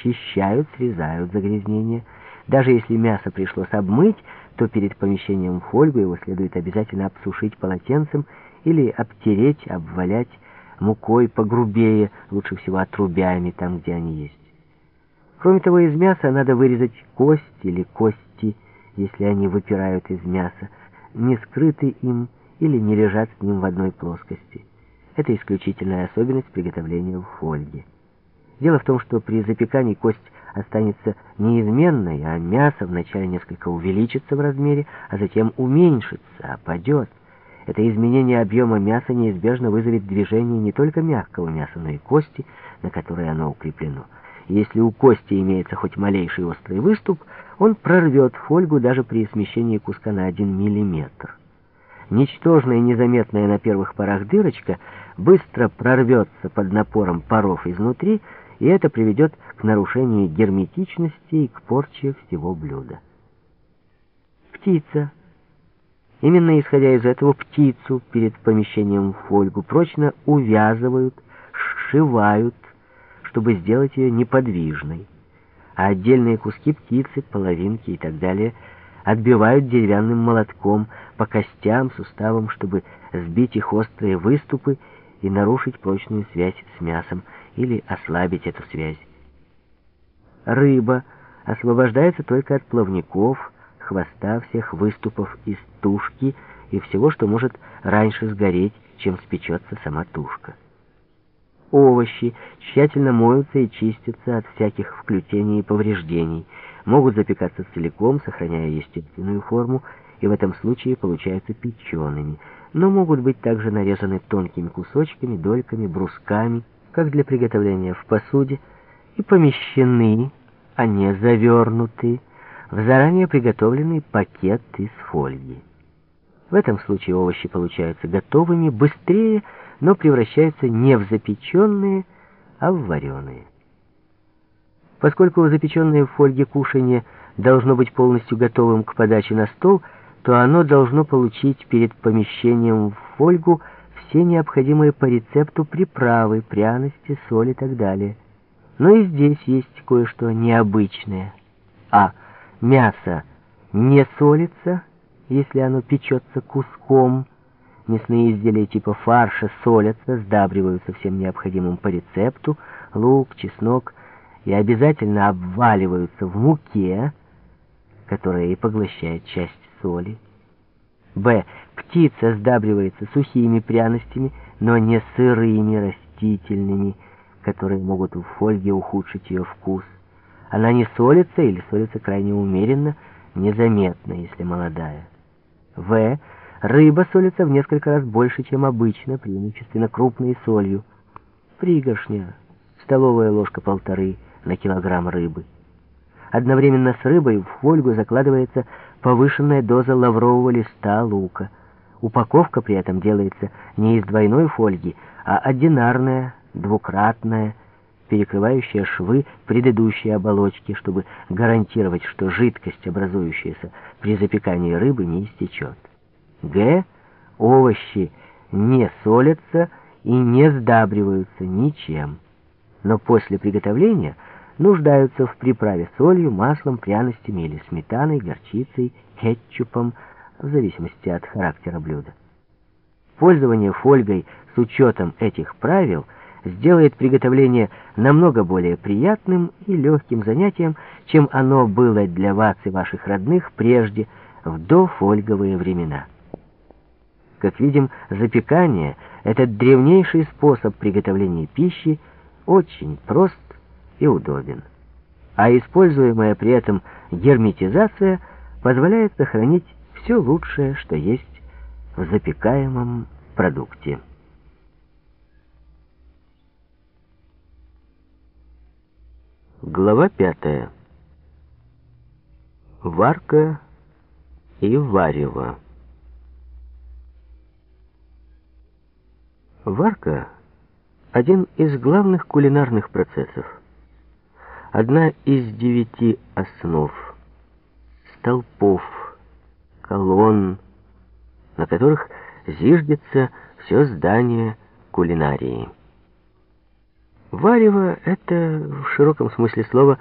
расчищают, срезают загрязнения. Даже если мясо пришлось обмыть, то перед помещением в фольгу его следует обязательно обсушить полотенцем или обтереть, обвалять мукой погрубее, лучше всего отрубями, там, где они есть. Кроме того, из мяса надо вырезать кость или кости, если они выпирают из мяса, не скрыты им или не лежат с ним в одной плоскости. Это исключительная особенность приготовления в фольге. Дело в том, что при запекании кость останется неизменной, а мясо вначале несколько увеличится в размере, а затем уменьшится, опадет. Это изменение объема мяса неизбежно вызовет движение не только мягкого мяса, но и кости, на которой оно укреплено. Если у кости имеется хоть малейший острый выступ, он прорвет фольгу даже при смещении куска на 1 миллиметр. Ничтожная и незаметная на первых порах дырочка быстро прорвется под напором паров изнутри, и это приведет к нарушению герметичности и к порче всего блюда. Птица. Именно исходя из этого птицу перед помещением в фольгу прочно увязывают, сшивают, чтобы сделать ее неподвижной, а отдельные куски птицы, половинки и так далее отбивают деревянным молотком по костям, суставам, чтобы сбить их острые выступы и нарушить прочную связь с мясом или ослабить эту связь. Рыба освобождается только от плавников, хвоста, всех выступов из тушки и всего, что может раньше сгореть, чем спечется сама тушка. Овощи тщательно моются и чистятся от всяких вклютений и повреждений, могут запекаться целиком, сохраняя естественную форму, и в этом случае получаются печеными, но могут быть также нарезаны тонкими кусочками, дольками, брусками, как для приготовления в посуде, и помещены, а не завернуты, в заранее приготовленный пакет из фольги. В этом случае овощи получаются готовыми быстрее, но превращаются не в запеченные, а в вареные. Поскольку запеченное в фольге кушанье должно быть полностью готовым к подаче на стол, то оно должно получить перед помещением в фольгу все необходимые по рецепту приправы, пряности, соль и так далее. Но и здесь есть кое-что необычное. А. Мясо не солится, если оно печется куском, Мясные изделия типа фарша солятся, сдабриваются всем необходимым по рецепту, лук, чеснок, и обязательно обваливаются в муке, которая и поглощает часть соли. Б. Птица сдабривается сухими пряностями, но не сырыми растительными, которые могут в фольге ухудшить ее вкус. Она не солится или солится крайне умеренно, незаметно, если молодая. В. Рыба солится в несколько раз больше, чем обычно, преимущественно крупной солью. Пригоршня, столовая ложка полторы на килограмм рыбы. Одновременно с рыбой в фольгу закладывается повышенная доза лаврового листа лука. Упаковка при этом делается не из двойной фольги, а одинарная, двукратная, перекрывающая швы предыдущей оболочки, чтобы гарантировать, что жидкость, образующаяся при запекании рыбы, не истечет. Г. Овощи не солятся и не сдабриваются ничем, но после приготовления нуждаются в приправе солью, маслом, пряностями или сметаной, горчицей, кетчупом, в зависимости от характера блюда. Пользование фольгой с учетом этих правил сделает приготовление намного более приятным и легким занятием, чем оно было для вас и ваших родных прежде, в дофольговые времена. Как видим, запекание, этот древнейший способ приготовления пищи, очень прост и удобен. А используемая при этом герметизация позволяет сохранить все лучшее, что есть в запекаемом продукте. Глава пятая. Варка и варево. Варка — один из главных кулинарных процессов. Одна из девяти основ, столпов, колонн, на которых зиждется все здание кулинарии. Варево — это, в широком смысле слова,